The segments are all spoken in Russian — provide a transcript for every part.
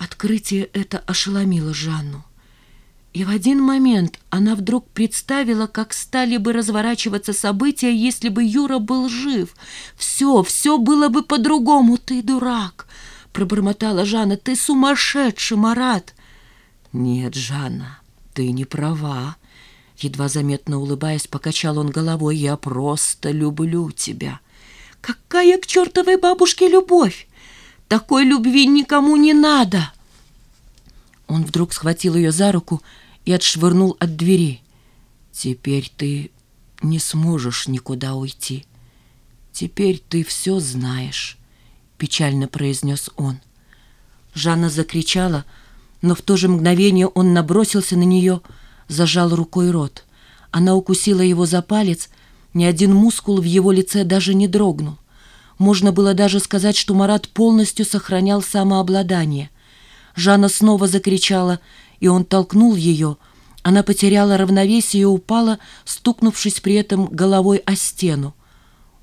Открытие это ошеломило Жанну. И в один момент она вдруг представила, как стали бы разворачиваться события, если бы Юра был жив. Все, все было бы по-другому. Ты дурак, пробормотала Жанна. Ты сумасшедший, Марат. Нет, Жанна, ты не права. Едва заметно улыбаясь, покачал он головой. Я просто люблю тебя. Какая к чертовой бабушке любовь? Такой любви никому не надо. Он вдруг схватил ее за руку и отшвырнул от двери. «Теперь ты не сможешь никуда уйти. Теперь ты все знаешь», — печально произнес он. Жанна закричала, но в то же мгновение он набросился на нее, зажал рукой рот. Она укусила его за палец, ни один мускул в его лице даже не дрогнул. Можно было даже сказать, что Марат полностью сохранял самообладание. Жанна снова закричала, и он толкнул ее. Она потеряла равновесие и упала, стукнувшись при этом головой о стену.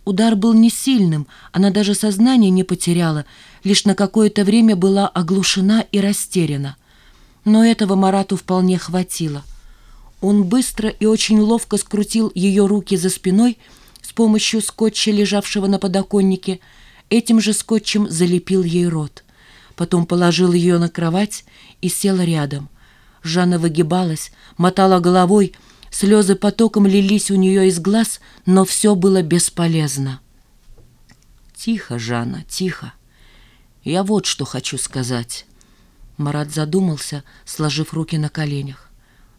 Удар был не сильным, она даже сознание не потеряла, лишь на какое-то время была оглушена и растеряна. Но этого Марату вполне хватило. Он быстро и очень ловко скрутил ее руки за спиной помощью скотча, лежавшего на подоконнике, этим же скотчем залепил ей рот. Потом положил ее на кровать и сел рядом. Жанна выгибалась, мотала головой, слезы потоком лились у нее из глаз, но все было бесполезно. «Тихо, Жанна, тихо. Я вот что хочу сказать». Марат задумался, сложив руки на коленях.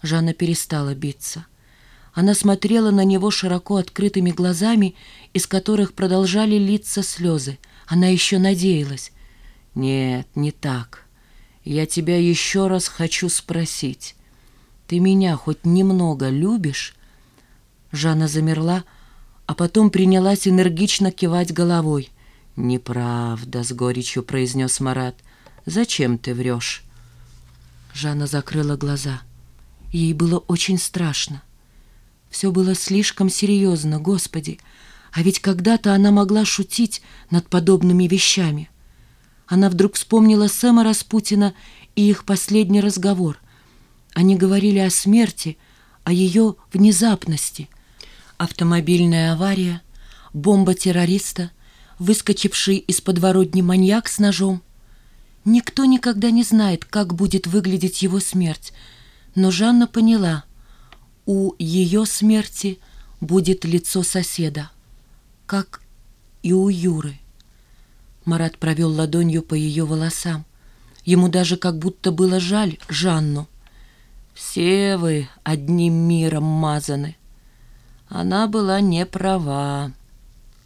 Жанна перестала биться. Она смотрела на него широко открытыми глазами, из которых продолжали литься слезы. Она еще надеялась. «Нет, не так. Я тебя еще раз хочу спросить. Ты меня хоть немного любишь?» Жанна замерла, а потом принялась энергично кивать головой. «Неправда», — с горечью произнес Марат. «Зачем ты врешь?» Жанна закрыла глаза. Ей было очень страшно. Все было слишком серьезно, Господи. А ведь когда-то она могла шутить над подобными вещами. Она вдруг вспомнила Сэма Распутина и их последний разговор. Они говорили о смерти, о ее внезапности. Автомобильная авария, бомба террориста, выскочивший из подворотни маньяк с ножом. Никто никогда не знает, как будет выглядеть его смерть, но Жанна поняла, у ее смерти будет лицо соседа, как и у Юры. Марат провел ладонью по ее волосам. Ему даже как будто было жаль Жанну. «Все вы одним миром мазаны». Она была не права.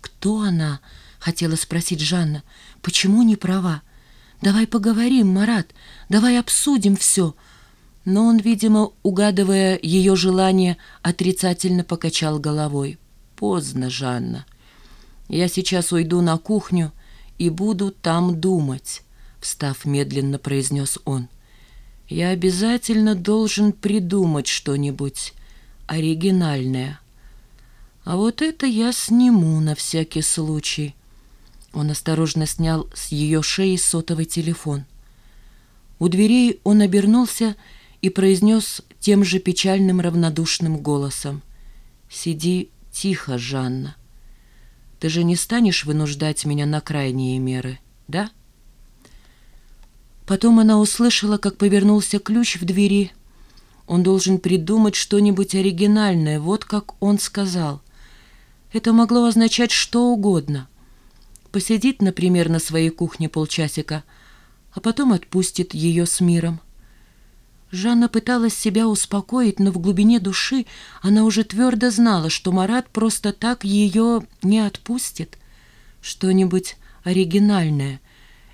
«Кто она?» — хотела спросить Жанна. «Почему не права? Давай поговорим, Марат, давай обсудим все». Но он, видимо, угадывая ее желание, отрицательно покачал головой. «Поздно, Жанна. Я сейчас уйду на кухню и буду там думать», — встав медленно, произнес он. «Я обязательно должен придумать что-нибудь оригинальное. А вот это я сниму на всякий случай». Он осторожно снял с ее шеи сотовый телефон. У дверей он обернулся и произнес тем же печальным равнодушным голосом. «Сиди тихо, Жанна. Ты же не станешь вынуждать меня на крайние меры, да? Потом она услышала, как повернулся ключ в двери. Он должен придумать что-нибудь оригинальное, вот как он сказал. Это могло означать что угодно. Посидит, например, на своей кухне полчасика, а потом отпустит ее с миром. Жанна пыталась себя успокоить, но в глубине души она уже твердо знала, что Марат просто так ее не отпустит. Что-нибудь оригинальное.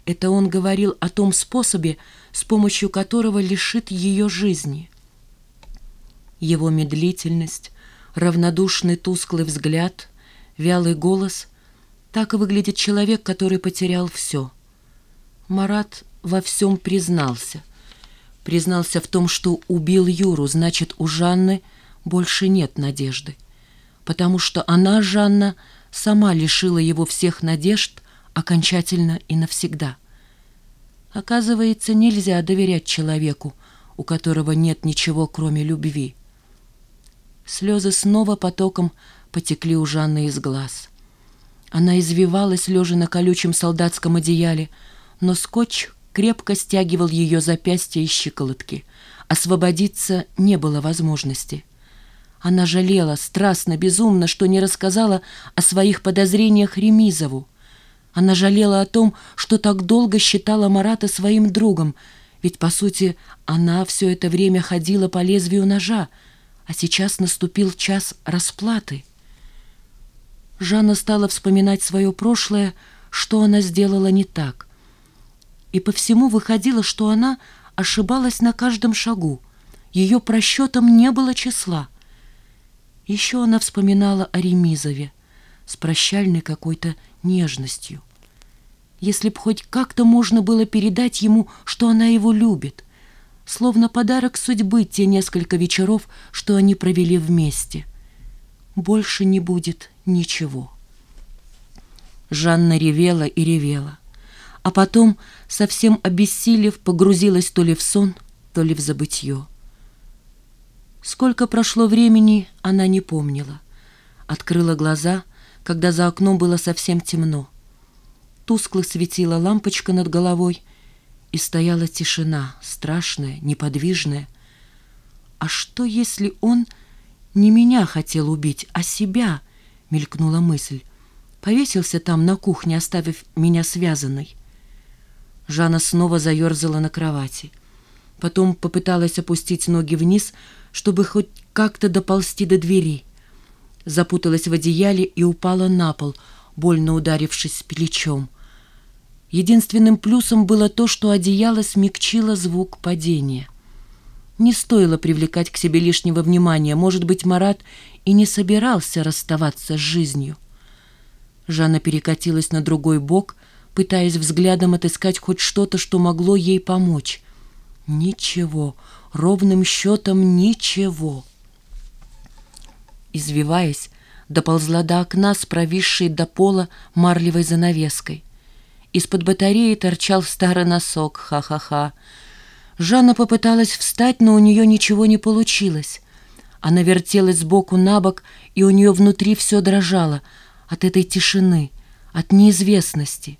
Это он говорил о том способе, с помощью которого лишит ее жизни. Его медлительность, равнодушный тусклый взгляд, вялый голос — так и выглядит человек, который потерял все. Марат во всем признался — признался в том, что убил Юру, значит, у Жанны больше нет надежды. Потому что она, Жанна, сама лишила его всех надежд окончательно и навсегда. Оказывается, нельзя доверять человеку, у которого нет ничего, кроме любви. Слезы снова потоком потекли у Жанны из глаз. Она извивалась, лежа на колючем солдатском одеяле, но скотч крепко стягивал ее запястья и щиколотки. Освободиться не было возможности. Она жалела страстно, безумно, что не рассказала о своих подозрениях Ремизову. Она жалела о том, что так долго считала Марата своим другом, ведь, по сути, она все это время ходила по лезвию ножа, а сейчас наступил час расплаты. Жанна стала вспоминать свое прошлое, что она сделала не так. И по всему выходило, что она ошибалась на каждом шагу. Ее просчетом не было числа. Еще она вспоминала о Ремизове с прощальной какой-то нежностью. Если б хоть как-то можно было передать ему, что она его любит, словно подарок судьбы те несколько вечеров, что они провели вместе. Больше не будет ничего. Жанна ревела и ревела, а потом, совсем обессилев, погрузилась то ли в сон, то ли в забытье. Сколько прошло времени, она не помнила. Открыла глаза, когда за окном было совсем темно. Тускло светила лампочка над головой, и стояла тишина, страшная, неподвижная. А что, если он не меня хотел убить, а себя? Мелькнула мысль. Повесился там на кухне, оставив меня связанной. Жанна снова заерзала на кровати. Потом попыталась опустить ноги вниз, чтобы хоть как-то доползти до двери. Запуталась в одеяле и упала на пол, больно ударившись плечом. Единственным плюсом было то, что одеяло смягчило звук падения. Не стоило привлекать к себе лишнего внимания. Может быть, Марат и не собирался расставаться с жизнью. Жанна перекатилась на другой бок, пытаясь взглядом отыскать хоть что-то, что могло ей помочь. Ничего, ровным счетом ничего. Извиваясь, доползла до окна с провисшей до пола марлевой занавеской. Из-под батареи торчал старый носок, ха-ха-ха. Жанна попыталась встать, но у нее ничего не получилось. Она вертелась сбоку на бок, и у нее внутри все дрожало от этой тишины, от неизвестности.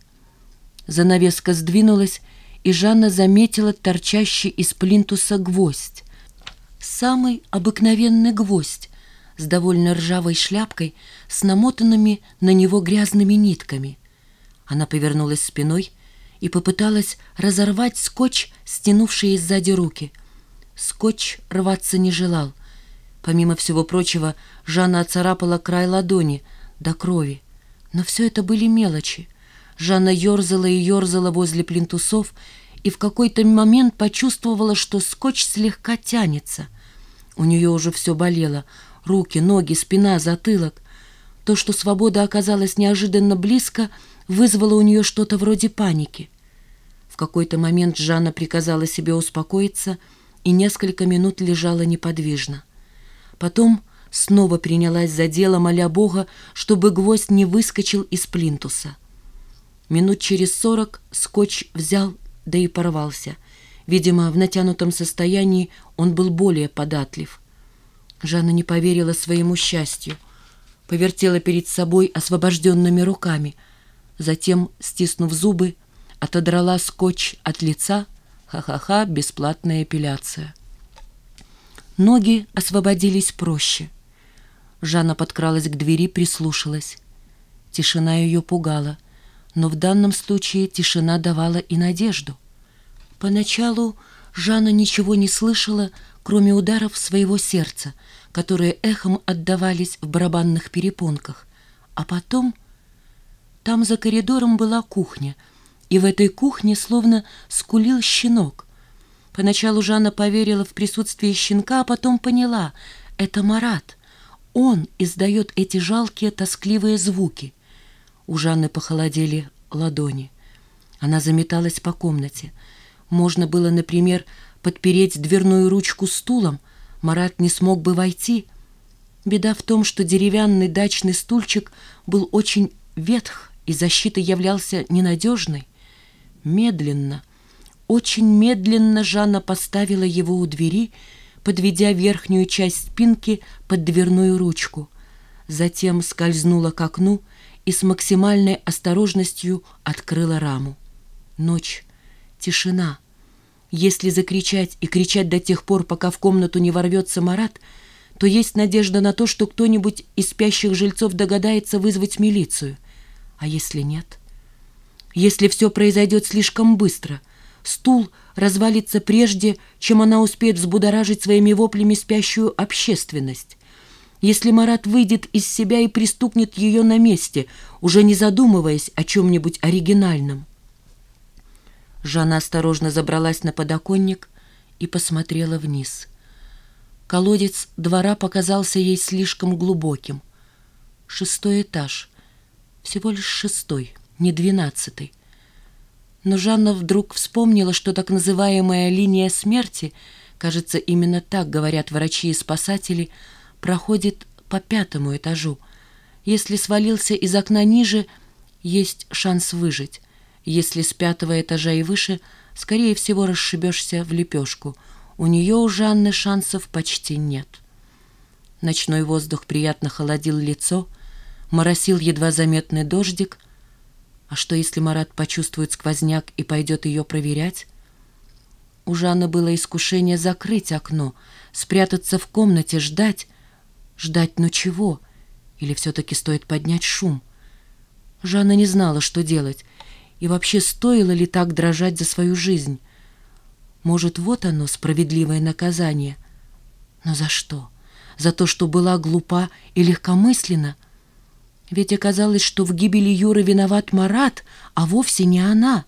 Занавеска сдвинулась, и Жанна заметила торчащий из плинтуса гвоздь. Самый обыкновенный гвоздь с довольно ржавой шляпкой, с намотанными на него грязными нитками. Она повернулась спиной и попыталась разорвать скотч, стянувший сзади руки. Скотч рваться не желал. Помимо всего прочего, Жанна оцарапала край ладони до крови. Но все это были мелочи. Жанна ерзала и ерзала возле плинтусов и в какой-то момент почувствовала, что скотч слегка тянется. У нее уже все болело. Руки, ноги, спина, затылок. То, что свобода оказалась неожиданно близко, вызвало у нее что-то вроде паники. В какой-то момент Жанна приказала себе успокоиться и несколько минут лежала неподвижно. Потом снова принялась за дело, моля Бога, чтобы гвоздь не выскочил из плинтуса. Минут через сорок скотч взял, да и порвался. Видимо, в натянутом состоянии он был более податлив. Жанна не поверила своему счастью. Повертела перед собой освобожденными руками. Затем, стиснув зубы, отодрала скотч от лица. Ха-ха-ха, бесплатная эпиляция. Ноги освободились проще. Жанна подкралась к двери, прислушалась. Тишина ее пугала — но в данном случае тишина давала и надежду. Поначалу Жанна ничего не слышала, кроме ударов своего сердца, которые эхом отдавались в барабанных перепонках. А потом там за коридором была кухня, и в этой кухне словно скулил щенок. Поначалу Жанна поверила в присутствие щенка, а потом поняла — это Марат. Он издает эти жалкие тоскливые звуки — у Жанны похолодели ладони. Она заметалась по комнате. Можно было, например, подпереть дверную ручку стулом. Марат не смог бы войти. Беда в том, что деревянный дачный стульчик был очень ветх, и защита являлся ненадежной. Медленно, Очень медленно Жанна поставила его у двери, подведя верхнюю часть спинки под дверную ручку. Затем скользнула к окну и с максимальной осторожностью открыла раму. Ночь, тишина. Если закричать и кричать до тех пор, пока в комнату не ворвется Марат, то есть надежда на то, что кто-нибудь из спящих жильцов догадается вызвать милицию. А если нет? Если все произойдет слишком быстро, стул развалится прежде, чем она успеет взбудоражить своими воплями спящую общественность. Если Марат выйдет из себя и пристукнет ее на месте, уже не задумываясь о чем-нибудь оригинальном. Жанна осторожно забралась на подоконник и посмотрела вниз. Колодец двора показался ей слишком глубоким. Шестой этаж. Всего лишь шестой, не двенадцатый. Но Жанна вдруг вспомнила, что так называемая линия смерти, кажется, именно так говорят врачи и спасатели, проходит по пятому этажу. Если свалился из окна ниже, есть шанс выжить. Если с пятого этажа и выше, скорее всего, расшибешься в лепешку. У нее у Жанны шансов почти нет. Ночной воздух приятно холодил лицо, моросил едва заметный дождик. А что, если Марат почувствует сквозняк и пойдет ее проверять? У Жанны было искушение закрыть окно, спрятаться в комнате, ждать. Ждать, но чего? Или все-таки стоит поднять шум? Жанна не знала, что делать — и вообще, стоило ли так дрожать за свою жизнь? Может, вот оно, справедливое наказание. Но за что? За то, что была глупа и легкомысленна? Ведь оказалось, что в гибели Юры виноват Марат, а вовсе не она.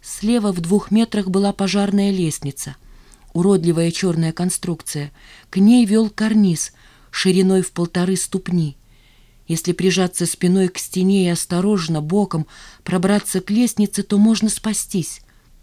Слева в двух метрах была пожарная лестница, уродливая черная конструкция. К ней вел карниз шириной в полторы ступни. Если прижаться спиной к стене и осторожно, боком, пробраться к лестнице, то можно спастись.